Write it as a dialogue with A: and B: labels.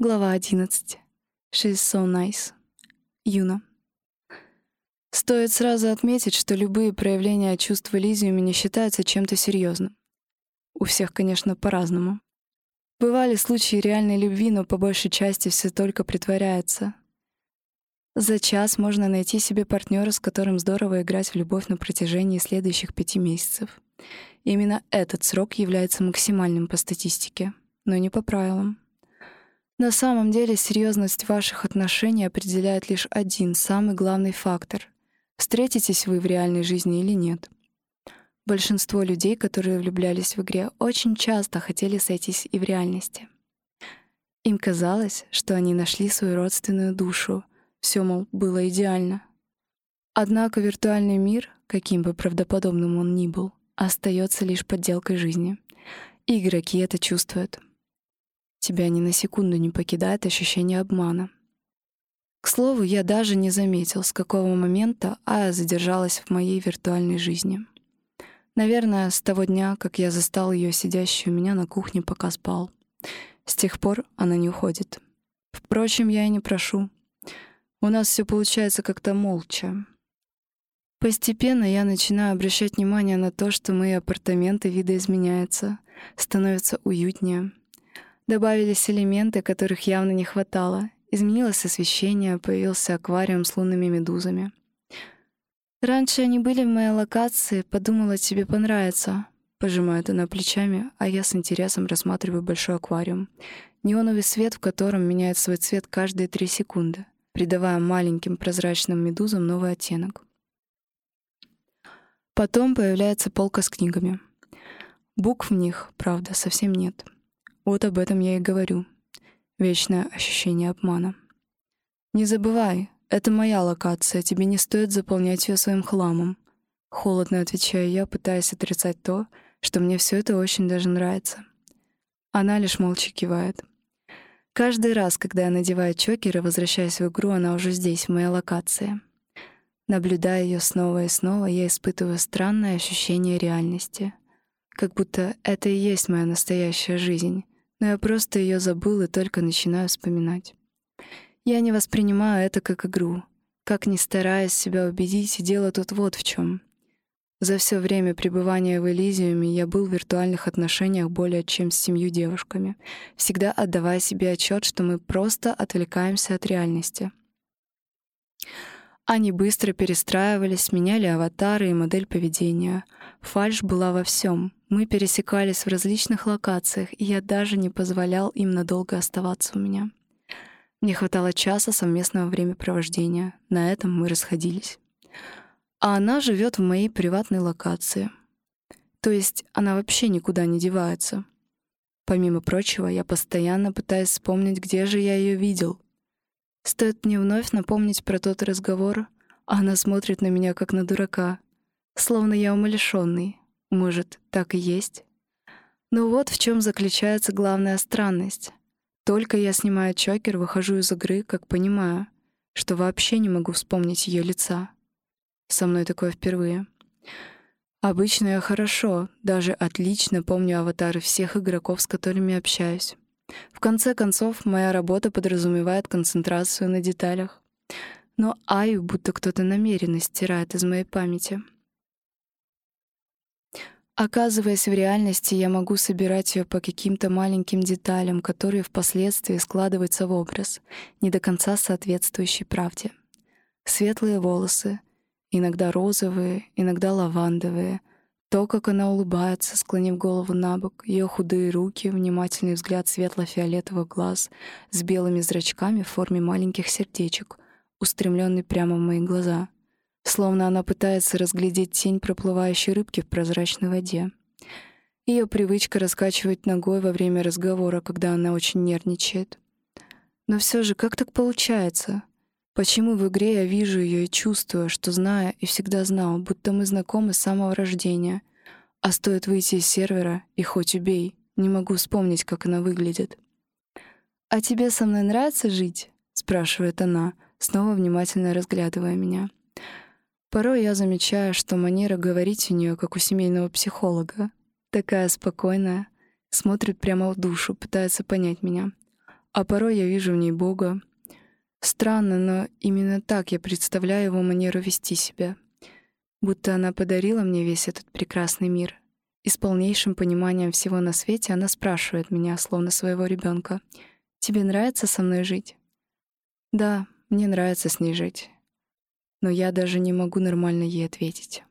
A: Глава 11. She's so nice. Юна. Стоит сразу отметить, что любые проявления чувств в Элизиуме не считаются чем-то серьезным. У всех, конечно, по-разному. Бывали случаи реальной любви, но по большей части все только притворяется. За час можно найти себе партнера, с которым здорово играть в любовь на протяжении следующих пяти месяцев. Именно этот срок является максимальным по статистике, но не по правилам. На самом деле серьезность ваших отношений определяет лишь один, самый главный фактор — встретитесь вы в реальной жизни или нет. Большинство людей, которые влюблялись в игре, очень часто хотели сойтись и в реальности. Им казалось, что они нашли свою родственную душу, все, мол, было идеально. Однако виртуальный мир, каким бы правдоподобным он ни был, остается лишь подделкой жизни. Игроки это чувствуют. Тебя ни на секунду не покидает ощущение обмана. К слову, я даже не заметил, с какого момента Ая задержалась в моей виртуальной жизни. Наверное, с того дня, как я застал ее сидящей у меня на кухне, пока спал. С тех пор она не уходит. Впрочем, я и не прошу. У нас все получается как-то молча. Постепенно я начинаю обращать внимание на то, что мои апартаменты видоизменяются, становятся уютнее — Добавились элементы, которых явно не хватало. Изменилось освещение, появился аквариум с лунными медузами. «Раньше они были в моей локации, подумала, тебе понравится», — пожимает она плечами, а я с интересом рассматриваю большой аквариум. Неоновый свет, в котором меняет свой цвет каждые три секунды, придавая маленьким прозрачным медузам новый оттенок. Потом появляется полка с книгами. Букв в них, правда, совсем нет. Вот об этом я и говорю. Вечное ощущение обмана. Не забывай, это моя локация, тебе не стоит заполнять ее своим хламом. Холодно отвечаю я, пытаясь отрицать то, что мне все это очень даже нравится. Она лишь молча кивает. Каждый раз, когда я надеваю чокер и возвращаюсь в игру, она уже здесь, в моей локации. Наблюдая ее снова и снова, я испытываю странное ощущение реальности. Как будто это и есть моя настоящая жизнь, но я просто ее забыл и только начинаю вспоминать. Я не воспринимаю это как игру. Как ни стараясь себя убедить, дело тут вот в чем. За все время пребывания в Элизиуме я был в виртуальных отношениях более чем с семью девушками, всегда отдавая себе отчет, что мы просто отвлекаемся от реальности. Они быстро перестраивались, меняли аватары и модель поведения. Фальш была во всем. Мы пересекались в различных локациях, и я даже не позволял им надолго оставаться у меня. Мне хватало часа совместного времяпровождения. На этом мы расходились. А она живет в моей приватной локации. То есть она вообще никуда не девается. Помимо прочего, я постоянно пытаюсь вспомнить, где же я ее видел. Стоит мне вновь напомнить про тот разговор, а она смотрит на меня как на дурака, словно я умалишённый. Может, так и есть? Но вот в чем заключается главная странность. Только я снимаю чокер, выхожу из игры, как понимаю, что вообще не могу вспомнить ее лица. Со мной такое впервые. Обычно я хорошо, даже отлично помню аватары всех игроков, с которыми общаюсь. В конце концов, моя работа подразумевает концентрацию на деталях. Но Аю будто кто-то намеренно стирает из моей памяти. Оказываясь в реальности, я могу собирать ее по каким-то маленьким деталям, которые впоследствии складываются в образ, не до конца соответствующий правде. Светлые волосы, иногда розовые, иногда лавандовые — то, как она улыбается, склонив голову на бок, ее худые руки, внимательный взгляд светло-фиолетовых глаз с белыми зрачками в форме маленьких сердечек, устремленный прямо в мои глаза, словно она пытается разглядеть тень проплывающей рыбки в прозрачной воде. Ее привычка раскачивать ногой во время разговора, когда она очень нервничает. Но все же, как так получается? Почему в игре я вижу ее и чувствую, что знаю и всегда знал, будто мы знакомы с самого рождения, а стоит выйти из сервера, и хоть убей, не могу вспомнить, как она выглядит. «А тебе со мной нравится жить?» — спрашивает она, снова внимательно разглядывая меня. Порой я замечаю, что манера говорить у нее как у семейного психолога. Такая спокойная, смотрит прямо в душу, пытается понять меня. А порой я вижу в ней Бога. Странно, но именно так я представляю его манеру вести себя. Будто она подарила мне весь этот прекрасный мир. И с полнейшим пониманием всего на свете она спрашивает меня, словно своего ребенка: «Тебе нравится со мной жить?» Да, мне нравится с ней жить. Но я даже не могу нормально ей ответить.